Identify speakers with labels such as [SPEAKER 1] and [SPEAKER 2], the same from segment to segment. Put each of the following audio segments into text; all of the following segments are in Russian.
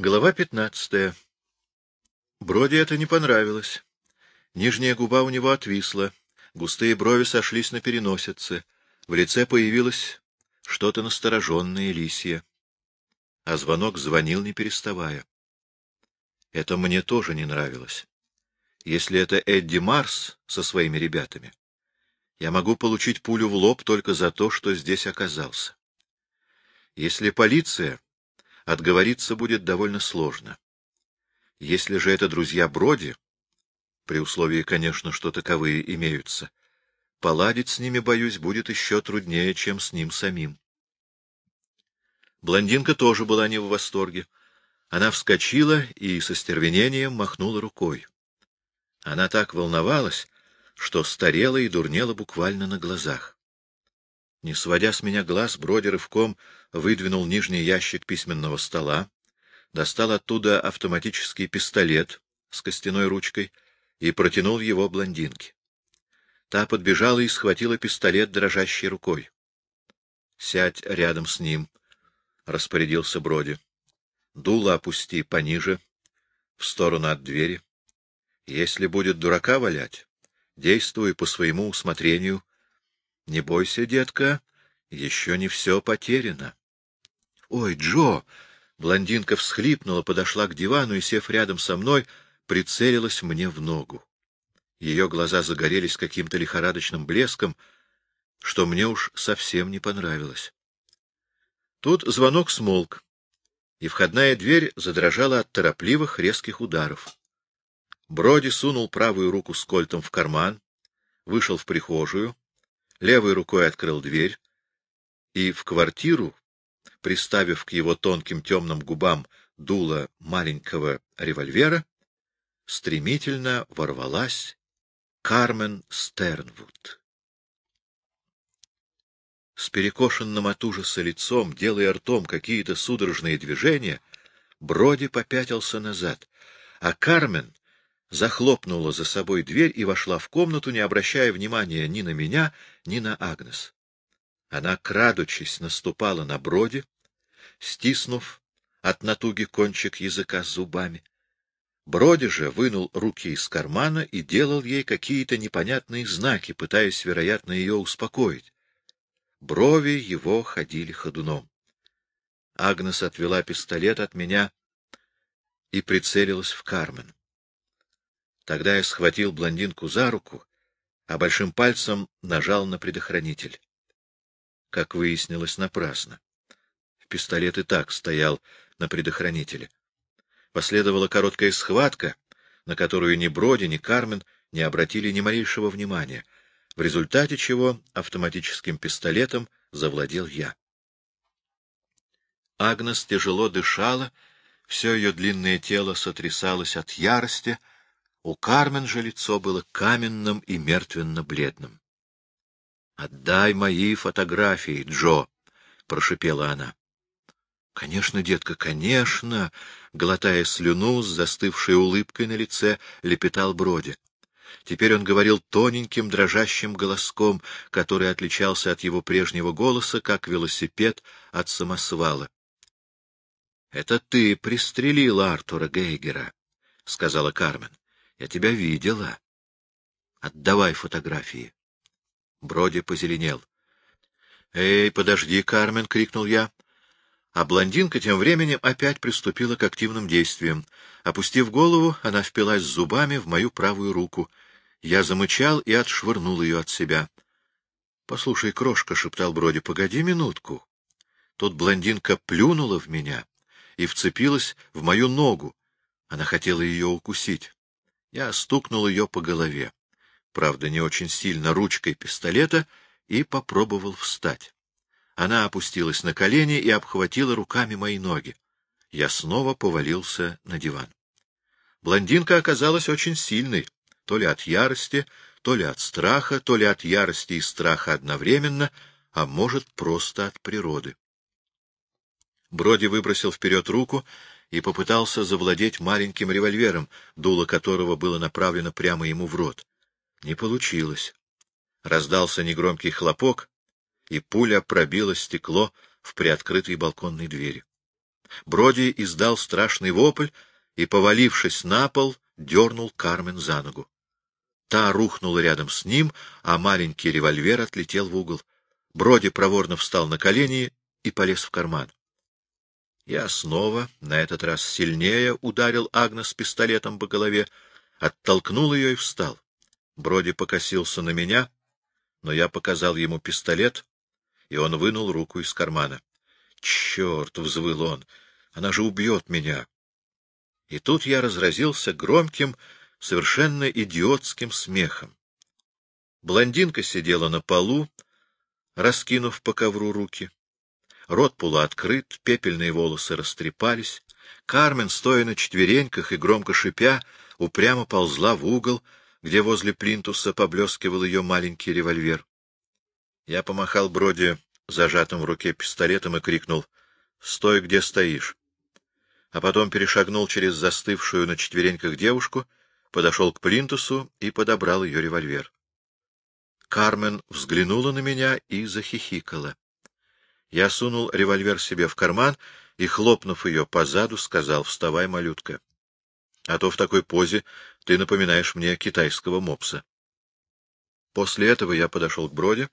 [SPEAKER 1] Глава пятнадцатая. Броди это не понравилось. Нижняя губа у него отвисла, густые брови сошлись на переносице, в лице появилось что-то настороженное лисье. А звонок звонил, не переставая. Это мне тоже не нравилось. Если это Эдди Марс со своими ребятами, я могу получить пулю в лоб только за то, что здесь оказался. Если полиция отговориться будет довольно сложно. Если же это друзья Броди, при условии, конечно, что таковые имеются, поладить с ними, боюсь, будет еще труднее, чем с ним самим. Блондинка тоже была не в восторге. Она вскочила и со стервенением махнула рукой. Она так волновалась, что старела и дурнела буквально на глазах. Не сводя с меня глаз, Броди рывком выдвинул нижний ящик письменного стола, достал оттуда автоматический пистолет с костяной ручкой и протянул его блондинке. Та подбежала и схватила пистолет дрожащей рукой. — Сядь рядом с ним, — распорядился Броди. — Дуло опусти пониже, в сторону от двери. Если будет дурака валять, действуй по своему усмотрению. Не бойся, детка, еще не все потеряно. — Ой, Джо! Блондинка всхлипнула, подошла к дивану и, сев рядом со мной, прицелилась мне в ногу. Ее глаза загорелись каким-то лихорадочным блеском, что мне уж совсем не понравилось. Тут звонок смолк, и входная дверь задрожала от торопливых резких ударов. Броди сунул правую руку с кольтом в карман, вышел в прихожую, левой рукой открыл дверь, и в квартиру, приставив к его тонким темным губам дуло маленького револьвера, стремительно ворвалась Кармен Стернвуд. С перекошенным от ужаса лицом, делая ртом какие-то судорожные движения, Броди попятился назад, а Кармен захлопнула за собой дверь и вошла в комнату, не обращая внимания ни на меня, ни на Агнес. Она, крадучись, наступала на Броди, стиснув от натуги кончик языка зубами. Броди же вынул руки из кармана и делал ей какие-то непонятные знаки, пытаясь, вероятно, ее успокоить. Брови его ходили ходуном. Агнес отвела пистолет от меня и прицелилась в Кармен. Тогда я схватил блондинку за руку, а большим пальцем нажал на предохранитель. Как выяснилось, напрасно. Пистолет и так стоял на предохранителе. Последовала короткая схватка, на которую ни Броди, ни Кармен не обратили ни малейшего внимания, в результате чего автоматическим пистолетом завладел я. Агнес тяжело дышала, все ее длинное тело сотрясалось от ярости, у Кармен же лицо было каменным и мертвенно-бледным. — Отдай мои фотографии, Джо! — прошипела она. — Конечно, детка, конечно! — глотая слюну с застывшей улыбкой на лице, лепетал Броди. Теперь он говорил тоненьким, дрожащим голоском, который отличался от его прежнего голоса, как велосипед от самосвала. — Это ты пристрелил Артура Гейгера, — сказала Кармен. — Я тебя видела. Отдавай фотографии. Броди позеленел. — Эй, подожди, Кармен! — крикнул я. А блондинка тем временем опять приступила к активным действиям. Опустив голову, она впилась зубами в мою правую руку. Я замычал и отшвырнул ее от себя. — Послушай, крошка, — шептал Броди, — погоди минутку. Тут блондинка плюнула в меня и вцепилась в мою ногу. Она хотела ее укусить. Я стукнул ее по голове, правда, не очень сильно, ручкой пистолета, и попробовал встать. Она опустилась на колени и обхватила руками мои ноги. Я снова повалился на диван. Блондинка оказалась очень сильной, то ли от ярости, то ли от страха, то ли от ярости и страха одновременно, а может, просто от природы. Броди выбросил вперед руку и попытался завладеть маленьким револьвером, дуло которого было направлено прямо ему в рот. Не получилось. Раздался негромкий хлопок, и пуля пробила стекло в приоткрытой балконной двери. Броди издал страшный вопль и, повалившись на пол, дернул Кармен за ногу. Та рухнула рядом с ним, а маленький револьвер отлетел в угол. Броди проворно встал на колени и полез в карман. Я снова, на этот раз сильнее, ударил Агнес пистолетом по голове, оттолкнул ее и встал. Броди покосился на меня, но я показал ему пистолет, и он вынул руку из кармана. — Черт! — взвыл он. — Она же убьет меня! И тут я разразился громким, совершенно идиотским смехом. Блондинка сидела на полу, раскинув по ковру руки. Рот полуоткрыт, пепельные волосы растрепались. Кармен, стоя на четвереньках и громко шипя, упрямо ползла в угол, где возле плинтуса поблескивал ее маленький револьвер. Я помахал Броди зажатым в руке пистолетом и крикнул «Стой, где стоишь!» А потом перешагнул через застывшую на четвереньках девушку, подошел к плинтусу и подобрал ее револьвер. Кармен взглянула на меня и захихикала. Я сунул револьвер себе в карман и, хлопнув ее по заду, сказал «Вставай, малютка, а то в такой позе ты напоминаешь мне китайского мопса». После этого я подошел к Броде,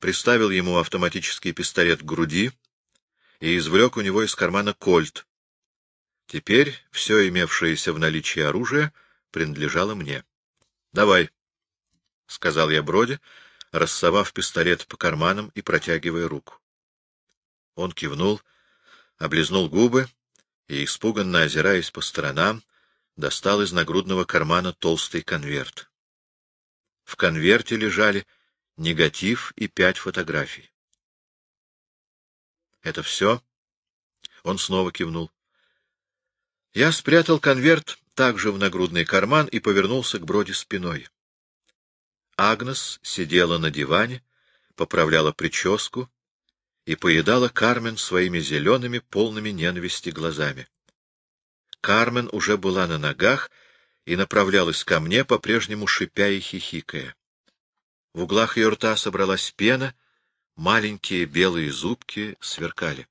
[SPEAKER 1] приставил ему автоматический пистолет к груди и извлек у него из кармана кольт. Теперь все имевшееся в наличии оружие принадлежало мне. — Давай, — сказал я Броде, рассовав пистолет по карманам и протягивая руку. Он кивнул, облизнул губы и, испуганно озираясь по сторонам, достал из нагрудного кармана толстый конверт. В конверте лежали негатив и пять фотографий. — Это все? Он снова кивнул. Я спрятал конверт также в нагрудный карман и повернулся к Броди спиной. Агнес сидела на диване, поправляла прическу, и поедала Кармен своими зелеными, полными ненависти глазами. Кармен уже была на ногах и направлялась ко мне, по-прежнему шипя и хихикая. В углах ее рта собралась пена, маленькие белые зубки сверкали.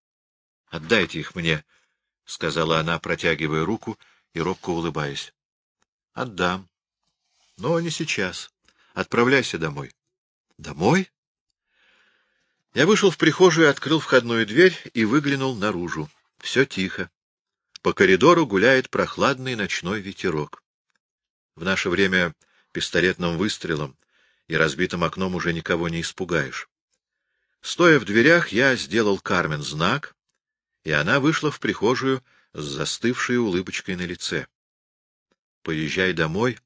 [SPEAKER 1] — Отдайте их мне, — сказала она, протягивая руку и робко улыбаясь. — Отдам. Но не сейчас. Отправляйся домой. — Домой? Я вышел в прихожую, открыл входную дверь и выглянул наружу. Все тихо. По коридору гуляет прохладный ночной ветерок. В наше время пистолетным выстрелом и разбитым окном уже никого не испугаешь. Стоя в дверях, я сделал Кармен знак, и она вышла в прихожую с застывшей улыбочкой на лице. — Поезжай домой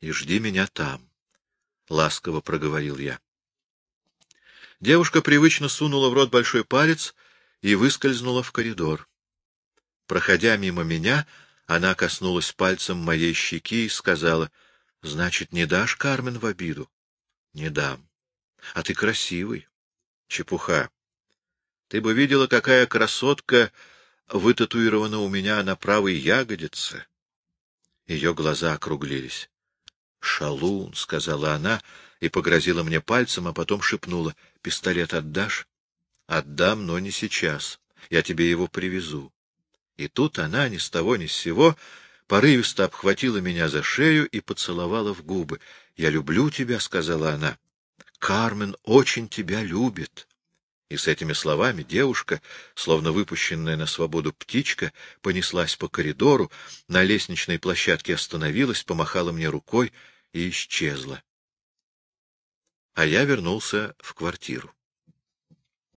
[SPEAKER 1] и жди меня там, — ласково проговорил я. Девушка привычно сунула в рот большой палец и выскользнула в коридор. Проходя мимо меня, она коснулась пальцем моей щеки и сказала, — Значит, не дашь Кармен в обиду? — Не дам. — А ты красивый. — Чепуха. Ты бы видела, какая красотка вытатуирована у меня на правой ягодице. Ее глаза округлились. — Шалун, — сказала она и погрозила мне пальцем, а потом шепнула. — Пистолет отдашь? — Отдам, но не сейчас. Я тебе его привезу. И тут она ни с того ни с сего порывисто обхватила меня за шею и поцеловала в губы. — Я люблю тебя, — сказала она. — Кармен очень тебя любит. И с этими словами девушка, словно выпущенная на свободу птичка, понеслась по коридору, на лестничной площадке остановилась, помахала мне рукой и исчезла. А я вернулся в квартиру.